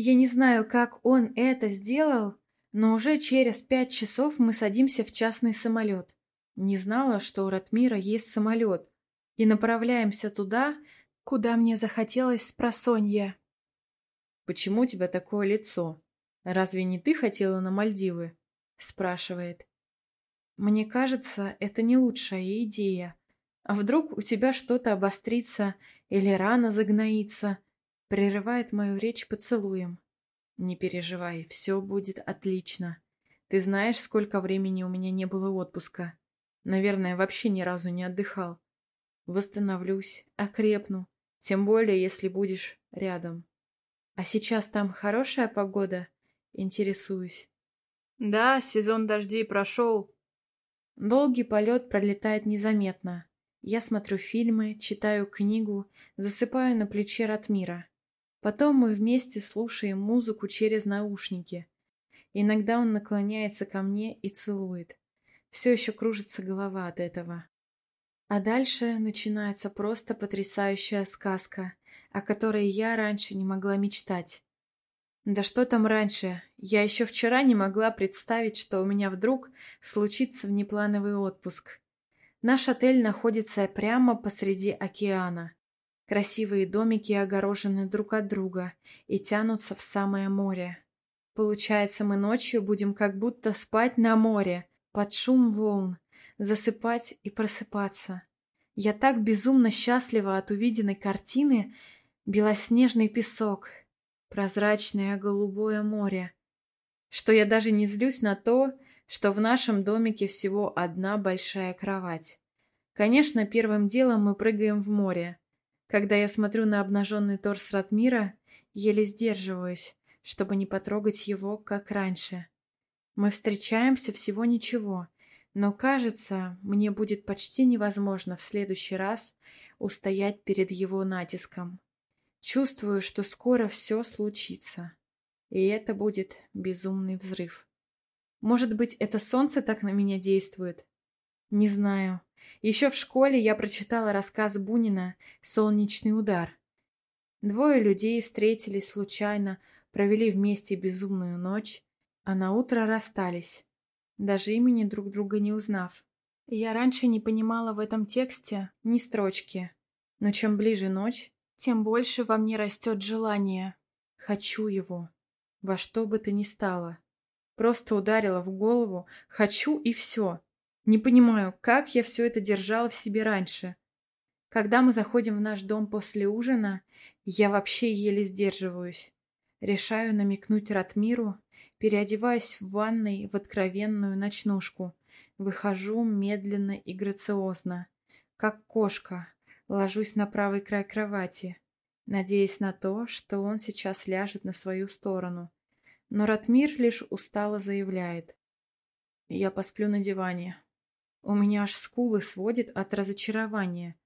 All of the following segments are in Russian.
Я не знаю, как он это сделал, но уже через пять часов мы садимся в частный самолет. Не знала, что у Ратмира есть самолет, и направляемся туда, куда мне захотелось с просонья. «Почему у тебя такое лицо? Разве не ты хотела на Мальдивы?» — спрашивает. «Мне кажется, это не лучшая идея. А вдруг у тебя что-то обострится или рана загноится?» Прерывает мою речь поцелуем. «Не переживай, все будет отлично. Ты знаешь, сколько времени у меня не было отпуска? Наверное, вообще ни разу не отдыхал. Восстановлюсь, окрепну, тем более, если будешь рядом. А сейчас там хорошая погода? Интересуюсь. Да, сезон дождей прошел. Долгий полет пролетает незаметно. Я смотрю фильмы, читаю книгу, засыпаю на плече Ратмира. Потом мы вместе слушаем музыку через наушники. Иногда он наклоняется ко мне и целует. Все еще кружится голова от этого. А дальше начинается просто потрясающая сказка, о которой я раньше не могла мечтать. Да что там раньше, я еще вчера не могла представить, что у меня вдруг случится внеплановый отпуск. Наш отель находится прямо посреди океана. Красивые домики огорожены друг от друга и тянутся в самое море. Получается, мы ночью будем как будто спать на море, под шум волн, засыпать и просыпаться. Я так безумно счастлива от увиденной картины белоснежный песок, прозрачное голубое море, что я даже не злюсь на то, что в нашем домике всего одна большая кровать. Конечно, первым делом мы прыгаем в море, когда я смотрю на обнаженный торс Ратмира, еле сдерживаюсь, чтобы не потрогать его, как раньше. Мы встречаемся всего ничего, но, кажется, мне будет почти невозможно в следующий раз устоять перед его натиском. Чувствую, что скоро все случится, и это будет безумный взрыв. Может быть, это солнце так на меня действует? Не знаю. Еще в школе я прочитала рассказ Бунина «Солнечный удар». Двое людей встретились случайно, провели вместе безумную ночь, а на утро расстались, даже имени друг друга не узнав. Я раньше не понимала в этом тексте ни строчки, но чем ближе ночь, тем больше во мне растет желание. Хочу его, во что бы то ни стало. Просто ударила в голову «хочу» и все. Не понимаю, как я все это держала в себе раньше. Когда мы заходим в наш дом после ужина, я вообще еле сдерживаюсь. Решаю намекнуть Ратмиру, переодеваюсь в ванной в откровенную ночнушку. Выхожу медленно и грациозно, как кошка, ложусь на правый край кровати, надеясь на то, что он сейчас ляжет на свою сторону. Но Ратмир лишь устало заявляет. «Я посплю на диване, у меня аж скулы сводит от разочарования.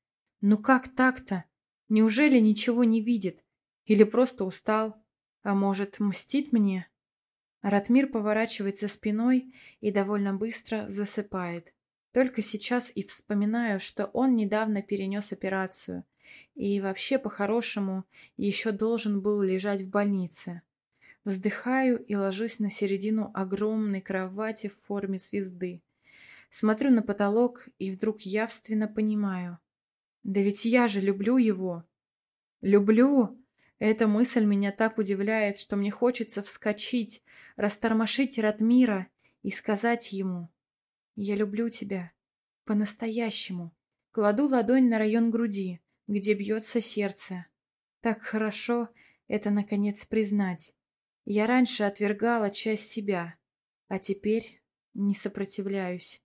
Ну как так-то? Неужели ничего не видит? Или просто устал? А может, мстит мне? Ратмир поворачивается спиной и довольно быстро засыпает. Только сейчас и вспоминаю, что он недавно перенес операцию и вообще по-хорошему еще должен был лежать в больнице. Вздыхаю и ложусь на середину огромной кровати в форме звезды. Смотрю на потолок и вдруг явственно понимаю. Да ведь я же люблю его. Люблю. Эта мысль меня так удивляет, что мне хочется вскочить, растормошить Ратмира и сказать ему. Я люблю тебя. По-настоящему. Кладу ладонь на район груди, где бьется сердце. Так хорошо это, наконец, признать. Я раньше отвергала часть себя, а теперь не сопротивляюсь.